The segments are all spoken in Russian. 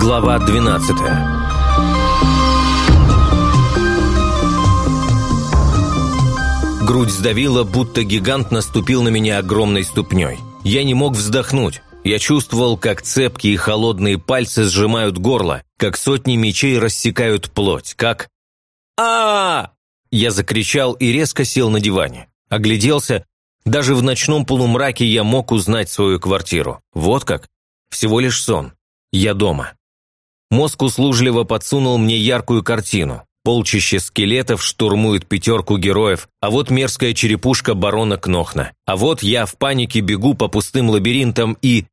Глава 12 Грудь сдавила, будто гигант наступил на меня огромной ступней. Я не мог вздохнуть. Я чувствовал, как цепкие холодные пальцы сжимают горло, как сотни мечей рассекают плоть, как... а, Я закричал и резко сел на диване. Огляделся. Даже в ночном полумраке я мог узнать свою квартиру. Вот как. Всего лишь сон. Я дома. Мозг услужливо подсунул мне яркую картину. Полчище скелетов штурмует пятерку героев, а вот мерзкая черепушка барона Кнохна. А вот я в панике бегу по пустым лабиринтам и...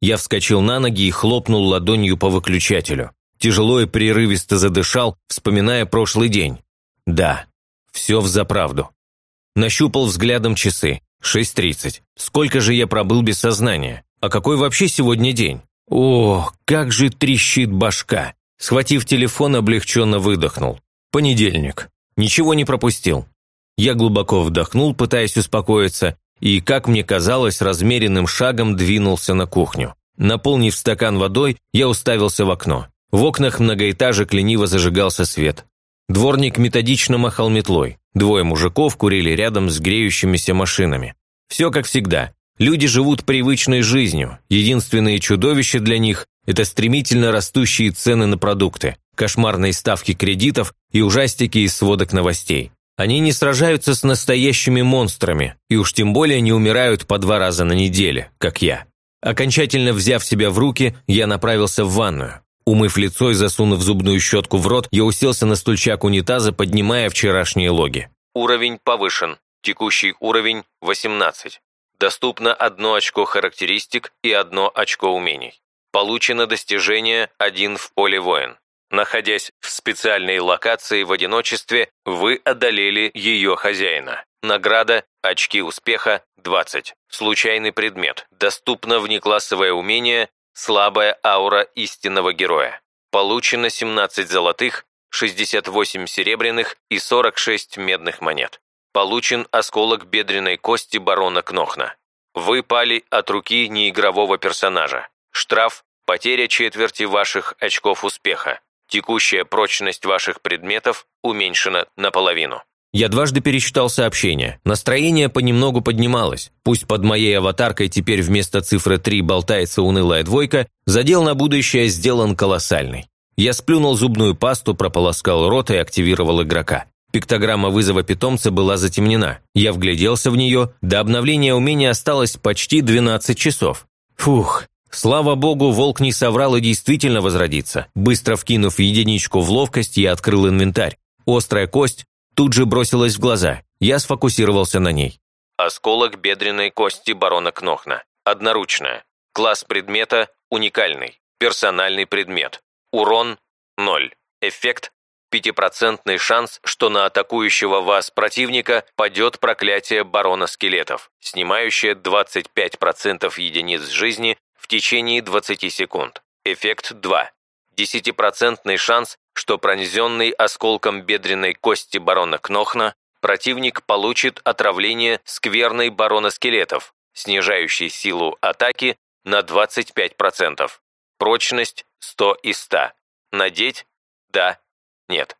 Я вскочил на ноги и хлопнул ладонью по выключателю. Тяжело и прерывисто задышал, вспоминая прошлый день. Да, все взаправду. Нащупал взглядом часы. 6.30. Сколько же я пробыл без сознания? А какой вообще сегодня день? О, как же трещит башка! Схватив телефон, облегченно выдохнул. Понедельник. Ничего не пропустил. Я глубоко вдохнул, пытаясь успокоиться, и, как мне казалось, размеренным шагом двинулся на кухню. Наполнив стакан водой, я уставился в окно. В окнах многоэтажек лениво зажигался свет. Дворник методично махал метлой. Двое мужиков курили рядом с греющимися машинами. Все как всегда. Люди живут привычной жизнью. Единственные чудовища для них – это стремительно растущие цены на продукты кошмарные ставки кредитов и ужастики из сводок новостей. Они не сражаются с настоящими монстрами, и уж тем более не умирают по два раза на неделе, как я. Окончательно взяв себя в руки, я направился в ванную. Умыв лицо и засунув зубную щетку в рот, я уселся на стульчак унитаза, поднимая вчерашние логи. Уровень повышен. Текущий уровень – 18. Доступно одно очко характеристик и одно очко умений. Получено достижение «один в поле воин». Находясь в специальной локации в одиночестве, вы одолели ее хозяина. Награда «Очки успеха» 20. Случайный предмет. Доступно внеклассовое умение «Слабая аура истинного героя». Получено 17 золотых, 68 серебряных и 46 медных монет. Получен осколок бедренной кости барона Кнохна. Вы пали от руки неигрового персонажа. Штраф – потеря четверти ваших очков успеха. Текущая прочность ваших предметов уменьшена наполовину. Я дважды пересчитал сообщение. Настроение понемногу поднималось. Пусть под моей аватаркой теперь вместо цифры 3 болтается унылая двойка, задел на будущее сделан колоссальный. Я сплюнул зубную пасту, прополоскал рот и активировал игрока. Пиктограмма вызова питомца была затемнена. Я вгляделся в нее. До обновления умения осталось почти 12 часов. Фух, Слава богу, волк не соврал и действительно возродится. Быстро вкинув единичку в ловкость, я открыл инвентарь. Острая кость тут же бросилась в глаза. Я сфокусировался на ней. Осколок бедренной кости барона Кнохна. Одноручная. Класс предмета уникальный. Персональный предмет. Урон – 0. Эффект – пятипроцентный шанс, что на атакующего вас противника падет проклятие барона скелетов, снимающее 25% единиц жизни в течение 20 секунд. Эффект 2. Десятипроцентный шанс, что пронзенный осколком бедренной кости барона Кнохна противник получит отравление скверной барона скелетов, снижающей силу атаки на 25%. Прочность 100 из 100. Надеть? Да. Нет.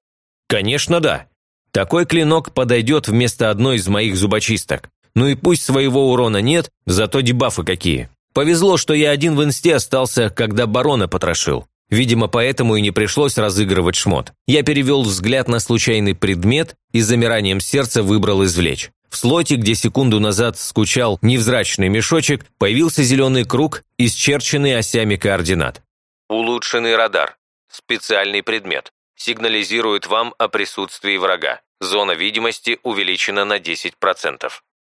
Конечно, да. Такой клинок подойдет вместо одной из моих зубочисток. Ну и пусть своего урона нет, зато дебафы какие. Повезло, что я один в инсте остался, когда барона потрошил. Видимо, поэтому и не пришлось разыгрывать шмот. Я перевел взгляд на случайный предмет и замиранием сердца выбрал извлечь. В слоте, где секунду назад скучал невзрачный мешочек, появился зеленый круг, исчерченный осями координат. Улучшенный радар. Специальный предмет. Сигнализирует вам о присутствии врага. Зона видимости увеличена на 10%.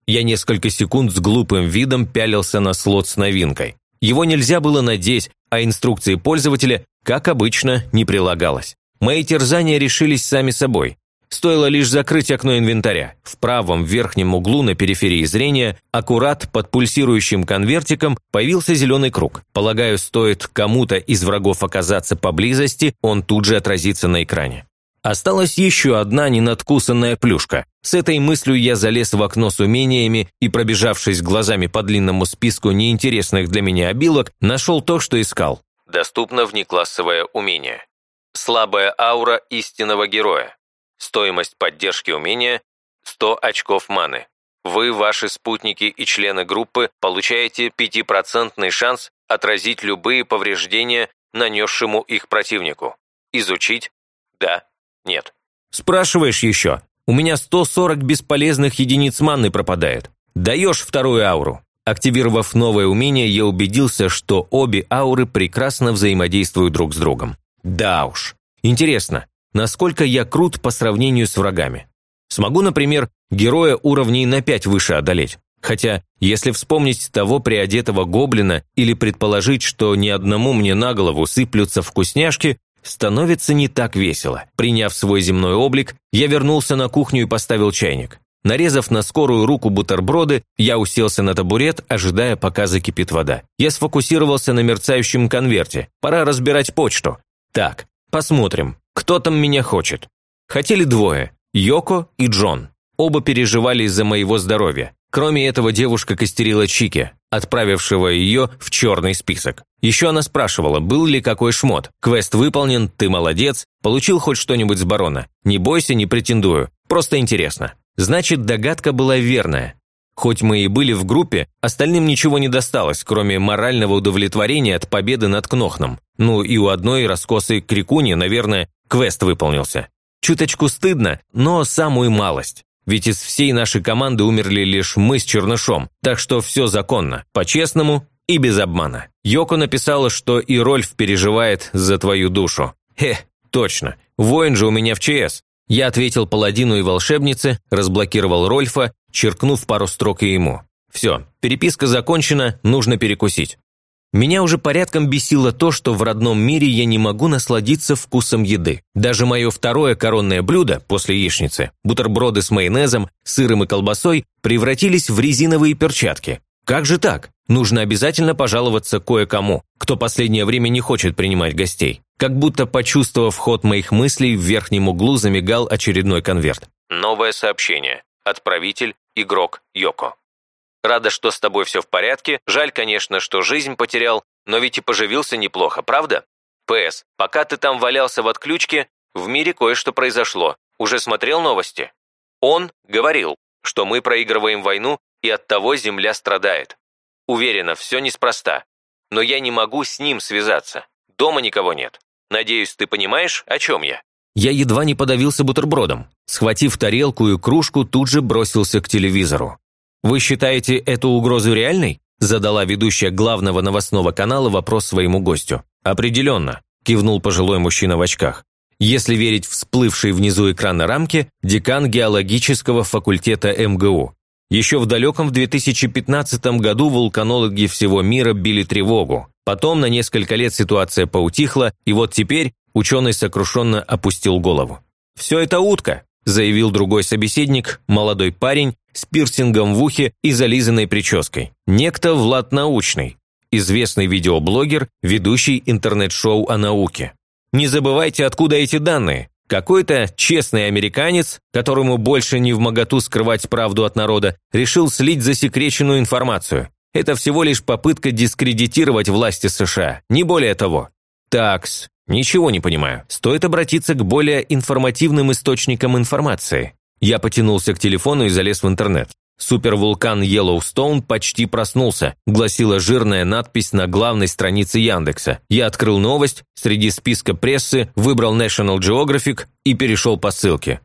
Я несколько секунд с глупым видом пялился на слот с новинкой. Его нельзя было надеть, а инструкции пользователя, как обычно, не прилагалось. Мои терзания решились сами собой. Стоило лишь закрыть окно инвентаря. В правом верхнем углу на периферии зрения, аккурат под пульсирующим конвертиком, появился зеленый круг. Полагаю, стоит кому-то из врагов оказаться поблизости, он тут же отразится на экране. Осталась еще одна ненадкусанная плюшка. С этой мыслью я залез в окно с умениями и, пробежавшись глазами по длинному списку неинтересных для меня обилок, нашел то, что искал. Доступно внеклассовое умение. Слабая аура истинного героя. Стоимость поддержки умения – 100 очков маны. Вы, ваши спутники и члены группы получаете 5% шанс отразить любые повреждения нанесшему их противнику. Изучить? Да, нет. Спрашиваешь еще? У меня 140 бесполезных единиц маны пропадает. Даешь вторую ауру. Активировав новое умение, я убедился, что обе ауры прекрасно взаимодействуют друг с другом. Да уж. Интересно, насколько я крут по сравнению с врагами? Смогу, например, героя уровней на 5 выше одолеть? Хотя, если вспомнить того приодетого гоблина или предположить, что ни одному мне на голову сыплются вкусняшки, становится не так весело. Приняв свой земной облик, я вернулся на кухню и поставил чайник. Нарезав на скорую руку бутерброды, я уселся на табурет, ожидая, пока закипит вода. Я сфокусировался на мерцающем конверте. Пора разбирать почту. Так, посмотрим, кто там меня хочет. Хотели двое – Йоко и Джон. Оба переживали из-за моего здоровья. Кроме этого, девушка костерила Чики, отправившего ее в черный список. Еще она спрашивала, был ли какой шмот. Квест выполнен, ты молодец, получил хоть что-нибудь с барона. Не бойся, не претендую, просто интересно. Значит, догадка была верная. Хоть мы и были в группе, остальным ничего не досталось, кроме морального удовлетворения от победы над Кнохном. Ну и у одной раскосой крикуни, наверное, квест выполнился. Чуточку стыдно, но самую малость. Ведь из всей нашей команды умерли лишь мы с Чернышом, так что все законно, по-честному и без обмана. Йоко написала, что и Рольф переживает за твою душу. Хе, точно, воин же у меня в ЧС. Я ответил паладину и волшебнице, разблокировал Рольфа, черкнув пару строк и ему. Все, переписка закончена, нужно перекусить. Меня уже порядком бесило то, что в родном мире я не могу насладиться вкусом еды. Даже мое второе коронное блюдо после яичницы, бутерброды с майонезом, сыром и колбасой, превратились в резиновые перчатки. Как же так? Нужно обязательно пожаловаться кое-кому, кто последнее время не хочет принимать гостей. Как будто почувствовав ход моих мыслей, в верхнем углу замигал очередной конверт. Новое сообщение. Отправитель – игрок Йоко. Рада, что с тобой все в порядке. Жаль, конечно, что жизнь потерял, но ведь и поживился неплохо, правда? П.С. Пока ты там валялся в отключке, в мире кое-что произошло. Уже смотрел новости? Он говорил, что мы проигрываем войну, и от того Земля страдает. Уверена, все неспроста. Но я не могу с ним связаться. Дома никого нет. Надеюсь, ты понимаешь, о чем я?» Я едва не подавился бутербродом. Схватив тарелку и кружку, тут же бросился к телевизору. «Вы считаете эту угрозу реальной?» задала ведущая главного новостного канала вопрос своему гостю. «Определенно», – кивнул пожилой мужчина в очках. Если верить всплывшей внизу экрана рамке, декан геологического факультета МГУ. Еще в далеком в 2015 году вулканологи всего мира били тревогу. Потом на несколько лет ситуация поутихла, и вот теперь ученый сокрушенно опустил голову. «Все это утка», – заявил другой собеседник, молодой парень, с пирсингом в ухе и зализанной прической. Некто Влад Научный, известный видеоблогер, ведущий интернет-шоу о науке. Не забывайте, откуда эти данные. Какой-то честный американец, которому больше не в моготу скрывать правду от народа, решил слить засекреченную информацию. Это всего лишь попытка дискредитировать власти США, не более того. Такс, ничего не понимаю. Стоит обратиться к более информативным источникам информации. Я потянулся к телефону и залез в интернет. Супервулкан Йеллоустоун почти проснулся, гласила жирная надпись на главной странице Яндекса. Я открыл новость, среди списка прессы выбрал National Geographic и перешел по ссылке.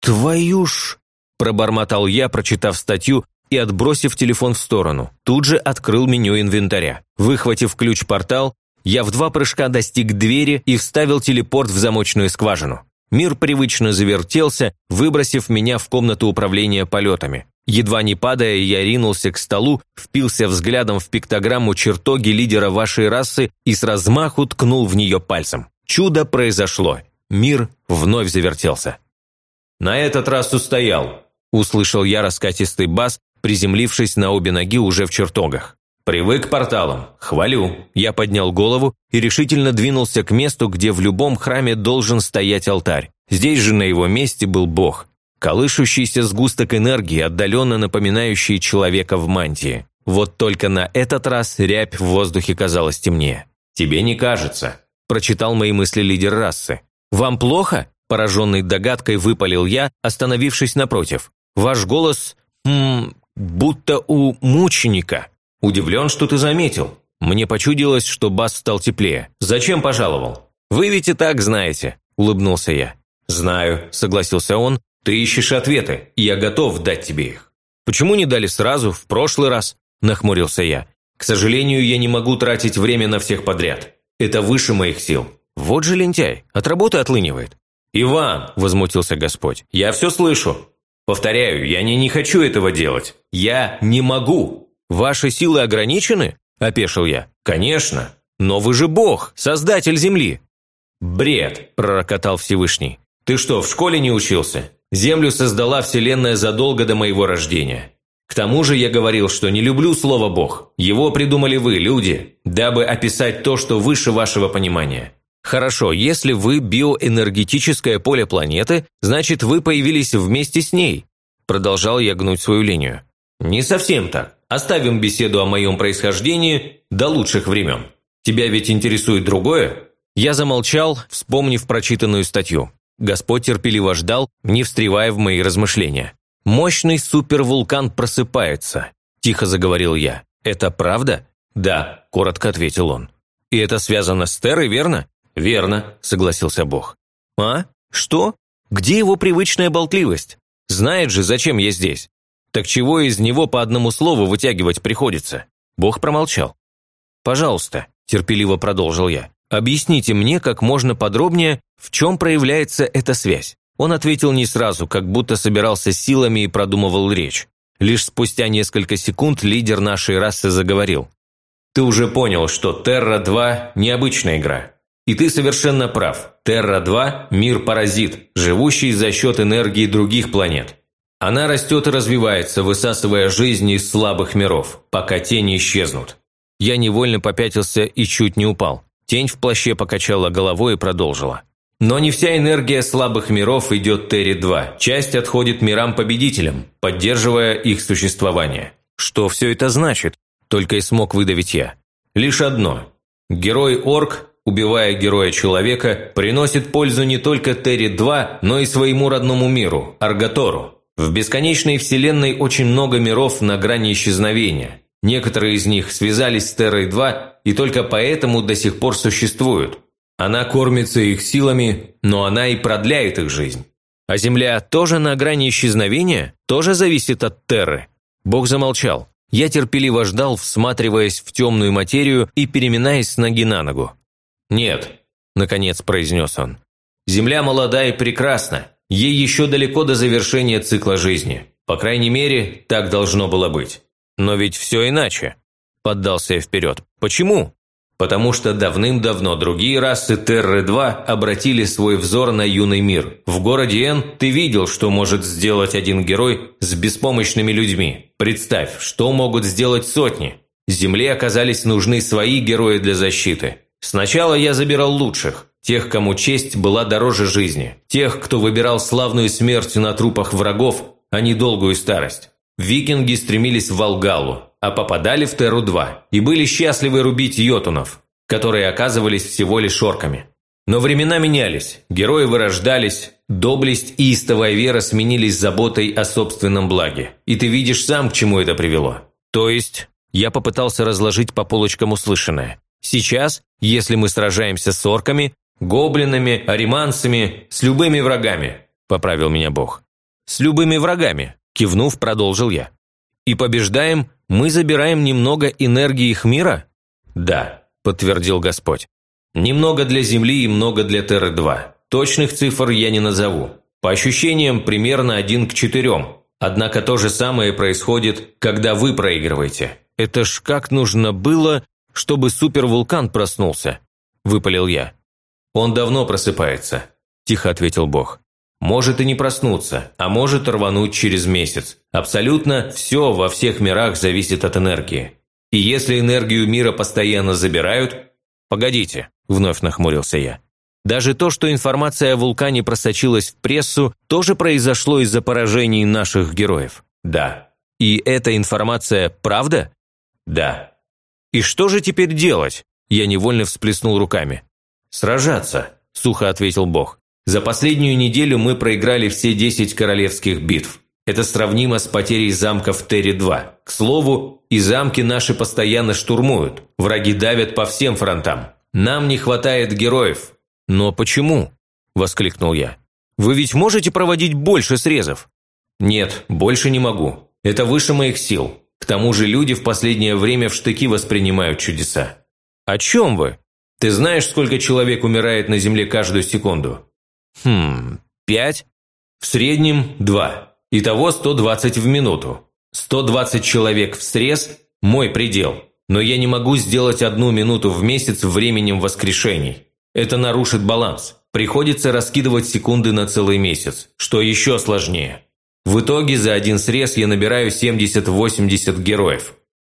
«Твою ж!» – пробормотал я, прочитав статью и отбросив телефон в сторону. Тут же открыл меню инвентаря. Выхватив ключ-портал, я в два прыжка достиг двери и вставил телепорт в замочную скважину. Мир привычно завертелся, выбросив меня в комнату управления полетами. Едва не падая, я ринулся к столу, впился взглядом в пиктограмму чертоги лидера вашей расы и с размаху ткнул в нее пальцем. Чудо произошло. Мир вновь завертелся. «На этот раз устоял», – услышал я раскатистый бас, приземлившись на обе ноги уже в чертогах. «Привык к порталам. Хвалю». Я поднял голову и решительно двинулся к месту, где в любом храме должен стоять алтарь. Здесь же на его месте был Бог, колышущийся сгусток энергии, отдаленно напоминающий человека в мантии. Вот только на этот раз рябь в воздухе казалась темнее. «Тебе не кажется», – прочитал мои мысли лидер расы. «Вам плохо?» – пораженной догадкой выпалил я, остановившись напротив. «Ваш голос... М, будто у мученика. Удивлен, что ты заметил. Мне почудилось, что бас стал теплее. Зачем пожаловал?» «Вы ведь и так знаете», – улыбнулся я. «Знаю», – согласился он. «Ты ищешь ответы, и я готов дать тебе их». «Почему не дали сразу, в прошлый раз?» – нахмурился я. «К сожалению, я не могу тратить время на всех подряд. Это выше моих сил». «Вот же лентяй, от работы отлынивает». «Иван!» – возмутился Господь. «Я все слышу. Повторяю, я не, не хочу этого делать. Я не могу». «Ваши силы ограничены?» – опешил я. «Конечно. Но вы же Бог, Создатель Земли». «Бред!» – пророкотал Всевышний. «Ты что, в школе не учился? Землю создала Вселенная задолго до моего рождения. К тому же я говорил, что не люблю слово «бог». Его придумали вы, люди, дабы описать то, что выше вашего понимания. Хорошо, если вы биоэнергетическое поле планеты, значит вы появились вместе с ней. Продолжал я гнуть свою линию. Не совсем так. Оставим беседу о моем происхождении до лучших времен. Тебя ведь интересует другое? Я замолчал, вспомнив прочитанную статью. Господь терпеливо ждал, не встревая в мои размышления. «Мощный супервулкан просыпается», – тихо заговорил я. «Это правда?» «Да», – коротко ответил он. «И это связано с Террой, верно?» «Верно», – согласился Бог. «А? Что? Где его привычная болтливость? Знает же, зачем я здесь. Так чего из него по одному слову вытягивать приходится?» Бог промолчал. «Пожалуйста», – терпеливо продолжил я, – «объясните мне как можно подробнее, в чем проявляется эта связь». Он ответил не сразу, как будто собирался силами и продумывал речь. Лишь спустя несколько секунд лидер нашей расы заговорил. «Ты уже понял, что Терра-2 – необычная игра. И ты совершенно прав. Терра-2 – мир-паразит, живущий за счет энергии других планет. Она растет и развивается, высасывая жизнь из слабых миров, пока те не исчезнут. Я невольно попятился и чуть не упал. Тень в плаще покачала головой и продолжила. Но не вся энергия слабых миров идет Терри-2. Часть отходит мирам-победителям, поддерживая их существование. Что все это значит? Только и смог выдавить я. Лишь одно. Герой-орк убивая героя-человека, приносит пользу не только Терри-2, но и своему родному миру, Аргатору. В бесконечной вселенной очень много миров на грани исчезновения. Некоторые из них связались с Террой-2 и только поэтому до сих пор существуют. Она кормится их силами, но она и продляет их жизнь. А Земля тоже на грани исчезновения? Тоже зависит от Терры? Бог замолчал. Я терпеливо ждал, всматриваясь в темную материю и переминаясь с ноги на ногу. «Нет», – наконец произнес он. «Земля молода и прекрасна. Ей еще далеко до завершения цикла жизни. По крайней мере, так должно было быть. Но ведь все иначе», – поддался я вперед. «Почему?» Потому что давным-давно другие расы Терры-2 обратили свой взор на юный мир. В городе Н ты видел, что может сделать один герой с беспомощными людьми. Представь, что могут сделать сотни. Земле оказались нужны свои герои для защиты. Сначала я забирал лучших, тех, кому честь была дороже жизни, тех, кто выбирал славную смерть на трупах врагов, а не долгую старость. Викинги стремились в Волгалу, а попадали в Теру-2 и были счастливы рубить йотунов, которые оказывались всего лишь орками. Но времена менялись, герои вырождались, доблесть и истовая вера сменились заботой о собственном благе. И ты видишь сам, к чему это привело. То есть, я попытался разложить по полочкам услышанное. Сейчас, если мы сражаемся с орками, гоблинами, ариманцами, с любыми врагами», – поправил меня Бог. «С любыми врагами», – кивнув, продолжил я. «И побеждаем, мы забираем немного энергии их мира?» «Да», – подтвердил Господь. «Немного для Земли и много для Терры-2. Точных цифр я не назову. По ощущениям, примерно один к четырем. Однако то же самое происходит, когда вы проигрываете. Это ж как нужно было чтобы супервулкан проснулся», – выпалил я. «Он давно просыпается», – тихо ответил Бог. «Может и не проснуться, а может рвануть через месяц. Абсолютно все во всех мирах зависит от энергии. И если энергию мира постоянно забирают...» «Погодите», – вновь нахмурился я. Даже то, что информация о вулкане просочилась в прессу, тоже произошло из-за поражений наших героев. Да. И эта информация правда? Да. И что же теперь делать? Я невольно всплеснул руками. Сражаться, сухо ответил Бог. За последнюю неделю мы проиграли все 10 королевских битв. Это сравнимо с потерей замка в Терри-2. К слову, и замки наши постоянно штурмуют. Враги давят по всем фронтам. Нам не хватает героев». «Но почему?» – воскликнул я. «Вы ведь можете проводить больше срезов?» «Нет, больше не могу. Это выше моих сил. К тому же люди в последнее время в штыки воспринимают чудеса». «О чем вы? Ты знаешь, сколько человек умирает на Земле каждую секунду?» «Хм, пять?» «В среднем два». Итого 120 в минуту. 120 человек в срез – мой предел. Но я не могу сделать одну минуту в месяц временем воскрешений. Это нарушит баланс. Приходится раскидывать секунды на целый месяц, что еще сложнее. В итоге за один срез я набираю 70-80 героев.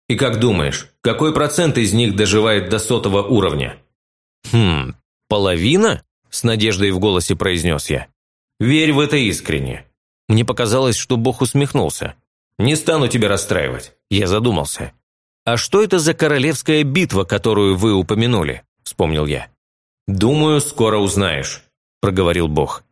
И как думаешь, какой процент из них доживает до сотого уровня? «Хм, половина?» – с надеждой в голосе произнес я. «Верь в это искренне. Мне показалось, что Бог усмехнулся. «Не стану тебя расстраивать», – я задумался. «А что это за королевская битва, которую вы упомянули?» – вспомнил я. «Думаю, скоро узнаешь», – проговорил Бог.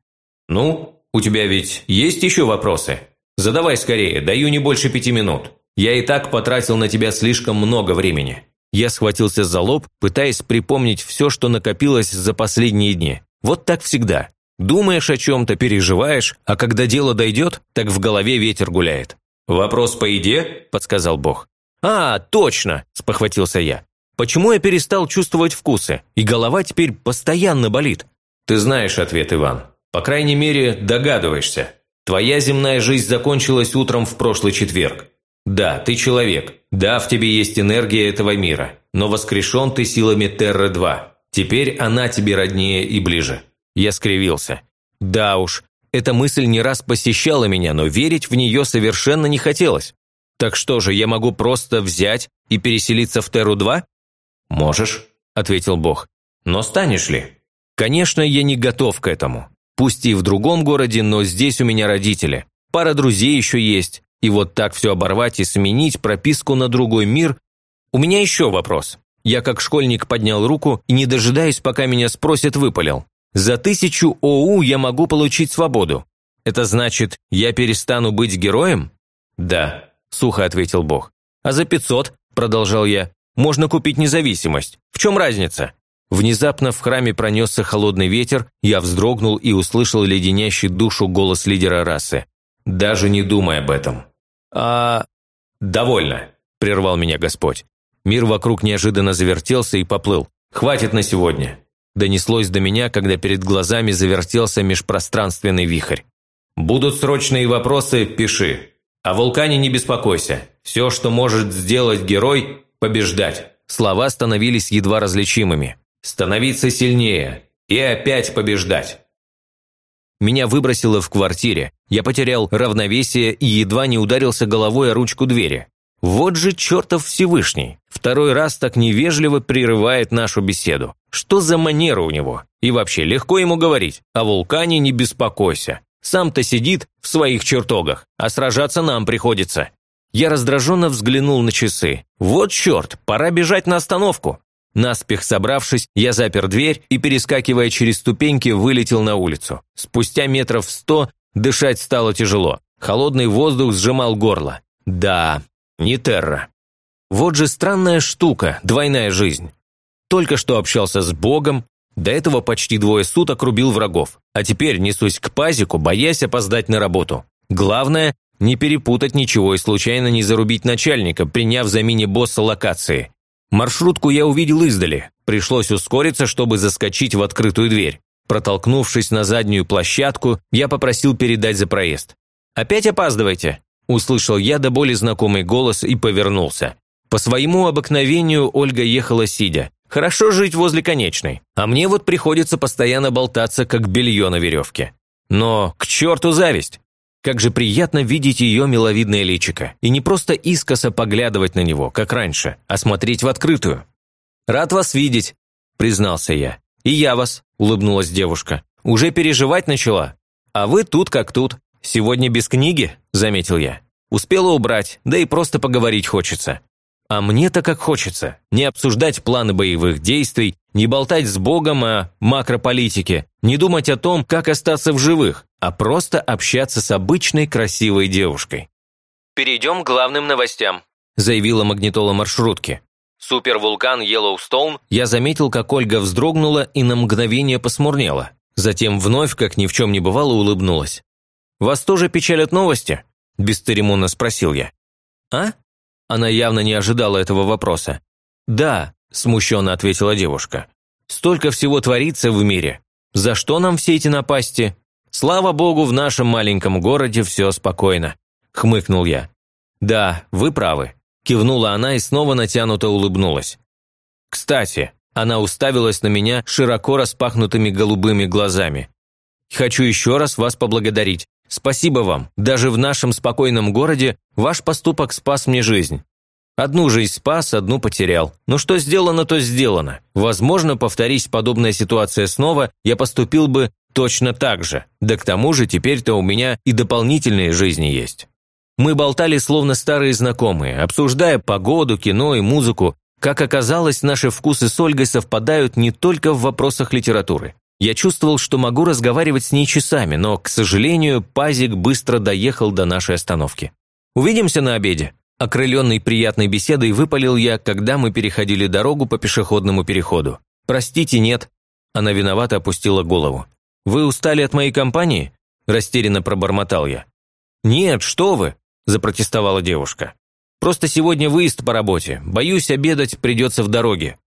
«Ну, у тебя ведь есть еще вопросы? Задавай скорее, даю не больше пяти минут. Я и так потратил на тебя слишком много времени». Я схватился за лоб, пытаясь припомнить все, что накопилось за последние дни. Вот так всегда. Думаешь о чем-то, переживаешь, а когда дело дойдет, так в голове ветер гуляет. «Вопрос по еде?» – подсказал Бог. «А, точно!» – спохватился я. «Почему я перестал чувствовать вкусы, и голова теперь постоянно болит?» «Ты знаешь ответ, Иван. По крайней мере, догадываешься. Твоя земная жизнь закончилась утром в прошлый четверг. Да, ты человек. Да, в тебе есть энергия этого мира. Но воскрешен ты силами Терры-2. Теперь она тебе роднее и ближе. Я скривился. Да уж, эта мысль не раз посещала меня, но верить в нее совершенно не хотелось. Так что же, я могу просто взять и переселиться в Терру-2? Можешь, ответил Бог. Но станешь ли? Конечно, я не готов к этому. Пусть и в другом городе, но здесь у меня родители. Пара друзей еще есть. И вот так все оборвать и сменить прописку на другой мир. У меня еще вопрос. Я как школьник поднял руку и, не дожидаясь, пока меня спросят, выпалил. За тысячу ОУ я могу получить свободу. Это значит, я перестану быть героем? Да, сухо ответил Бог. А за пятьсот, продолжал я, можно купить независимость. В чем разница? Внезапно в храме пронесся холодный ветер, я вздрогнул и услышал леденящий душу голос лидера расы. «Даже не думай об этом». «А...» «Довольно», – прервал меня Господь. Мир вокруг неожиданно завертелся и поплыл. «Хватит на сегодня. Донеслось до меня, когда перед глазами завертелся межпространственный вихрь. «Будут срочные вопросы, пиши. О вулкане не беспокойся. Все, что может сделать герой – побеждать». Слова становились едва различимыми. «Становиться сильнее. И опять побеждать». Меня выбросило в квартире. Я потерял равновесие и едва не ударился головой о ручку двери. Вот же чертов Всевышний. Второй раз так невежливо прерывает нашу беседу. Что за манера у него? И вообще, легко ему говорить. О вулкане не беспокойся. Сам-то сидит в своих чертогах, а сражаться нам приходится. Я раздраженно взглянул на часы. Вот черт, пора бежать на остановку. Наспех собравшись, я запер дверь и, перескакивая через ступеньки, вылетел на улицу. Спустя метров сто дышать стало тяжело. Холодный воздух сжимал горло. Да, не Терра. Вот же странная штука, двойная жизнь. Только что общался с Богом, до этого почти двое суток рубил врагов, а теперь несусь к пазику, боясь опоздать на работу. Главное – не перепутать ничего и случайно не зарубить начальника, приняв за мини-босса локации. Маршрутку я увидел издали. Пришлось ускориться, чтобы заскочить в открытую дверь. Протолкнувшись на заднюю площадку, я попросил передать за проезд. «Опять опаздываете?» Услышал я до боли знакомый голос и повернулся. По своему обыкновению Ольга ехала сидя. Хорошо жить возле конечной. А мне вот приходится постоянно болтаться, как белье на веревке. Но к черту зависть! Как же приятно видеть ее миловидное личико. И не просто искоса поглядывать на него, как раньше, а смотреть в открытую. «Рад вас видеть», – признался я. «И я вас», – улыбнулась девушка. «Уже переживать начала? А вы тут как тут. Сегодня без книги», – заметил я. «Успела убрать, да и просто поговорить хочется». А мне-то как хочется. Не обсуждать планы боевых действий, не болтать с Богом о макрополитике, не думать о том, как остаться в живых, а просто общаться с обычной красивой девушкой. «Перейдем к главным новостям», – заявила магнитола маршрутки. Супервулкан Йеллоустоун, я заметил, как Ольга вздрогнула и на мгновение посмурнела. Затем вновь, как ни в чем не бывало, улыбнулась. «Вас тоже печалят новости?» – бесцеремонно спросил я. «А?» Она явно не ожидала этого вопроса. «Да», – смущенно ответила девушка. «Столько всего творится в мире. За что нам все эти напасти? Слава богу, в нашем маленьком городе все спокойно», – хмыкнул я. «Да, вы правы», – кивнула она и снова натянуто улыбнулась. «Кстати», – она уставилась на меня широко распахнутыми голубыми глазами. «Хочу еще раз вас поблагодарить. Спасибо вам. Даже в нашем спокойном городе ваш поступок спас мне жизнь. Одну жизнь спас, одну потерял. Но что сделано, то сделано. Возможно, повторись подобная ситуация снова, я поступил бы точно так же. Да к тому же теперь-то у меня и дополнительные жизни есть. Мы болтали словно старые знакомые, обсуждая погоду, кино и музыку. Как оказалось, наши вкусы с Ольгой совпадают не только в вопросах литературы. Я чувствовал, что могу разговаривать с ней часами, но, к сожалению, Пазик быстро доехал до нашей остановки. «Увидимся на обеде», Окрыленный приятной беседой выпалил я, когда мы переходили дорогу по пешеходному переходу. «Простите, нет». Она виновато опустила голову. «Вы устали от моей компании?» Растерянно пробормотал я. «Нет, что вы!» – запротестовала девушка. «Просто сегодня выезд по работе. Боюсь, обедать придется в дороге».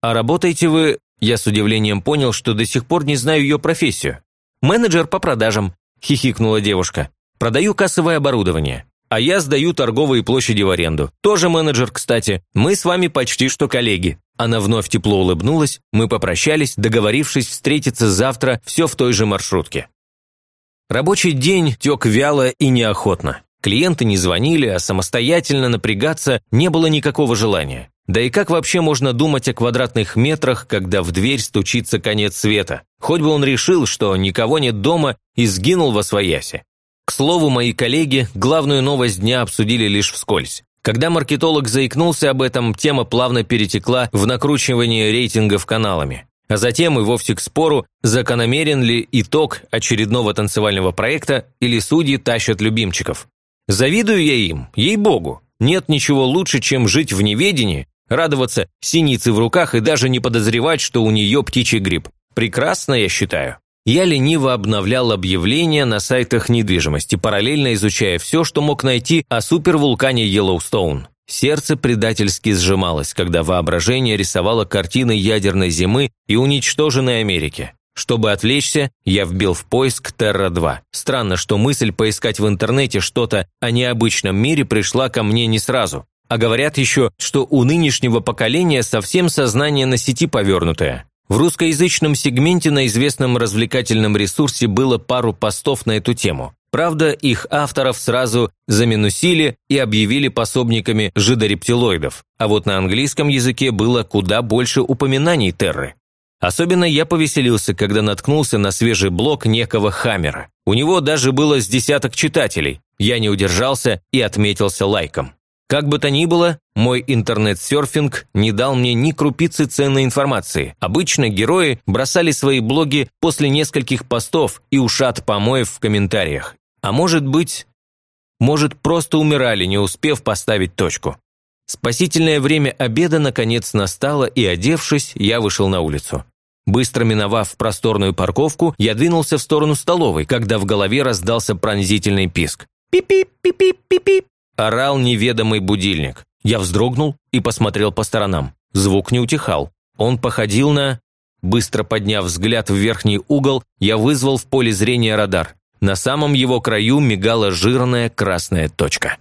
«А работаете вы...» Я с удивлением понял, что до сих пор не знаю ее профессию. «Менеджер по продажам», – хихикнула девушка. «Продаю кассовое оборудование. А я сдаю торговые площади в аренду. Тоже менеджер, кстати. Мы с вами почти что коллеги». Она вновь тепло улыбнулась, мы попрощались, договорившись встретиться завтра все в той же маршрутке. Рабочий день тек вяло и неохотно. Клиенты не звонили, а самостоятельно напрягаться не было никакого желания. Да и как вообще можно думать о квадратных метрах, когда в дверь стучится конец света? Хоть бы он решил, что никого нет дома и сгинул во своясе. К слову, мои коллеги главную новость дня обсудили лишь вскользь. Когда маркетолог заикнулся об этом, тема плавно перетекла в накручивание рейтингов каналами. А затем и вовсе к спору, закономерен ли итог очередного танцевального проекта или судьи тащат любимчиков. Завидую я им, ей-богу. Нет ничего лучше, чем жить в неведении, радоваться синицы в руках и даже не подозревать, что у нее птичий грипп. Прекрасно, я считаю я лениво обновлял объявления на сайтах недвижимости, параллельно изучая все, что мог найти о супервулкане Йеллоустоун. Сердце предательски сжималось, когда воображение рисовало картины ядерной зимы и уничтоженной Америки. Чтобы отвлечься, я вбил в поиск Терра-2. Странно, что мысль поискать в интернете что-то о необычном мире пришла ко мне не сразу. А говорят еще, что у нынешнего поколения совсем сознание на сети повернутое. В русскоязычном сегменте на известном развлекательном ресурсе было пару постов на эту тему. Правда, их авторов сразу заминусили и объявили пособниками жидорептилоидов, а вот на английском языке было куда больше упоминаний Терры. Особенно я повеселился, когда наткнулся на свежий блог некого Хаммера. У него даже было с десяток читателей. Я не удержался и отметился лайком. Как бы то ни было, мой интернет-серфинг не дал мне ни крупицы ценной информации. Обычно герои бросали свои блоги после нескольких постов и ушат помоев в комментариях. А может быть, может просто умирали, не успев поставить точку. Спасительное время обеда наконец настало, и, одевшись, я вышел на улицу. Быстро миновав просторную парковку, я двинулся в сторону столовой, когда в голове раздался пронзительный писк. «Пип-пип-пип-пип-пип!» Орал неведомый будильник. Я вздрогнул и посмотрел по сторонам. Звук не утихал. Он походил на... Быстро подняв взгляд в верхний угол, я вызвал в поле зрения радар. На самом его краю мигала жирная красная точка.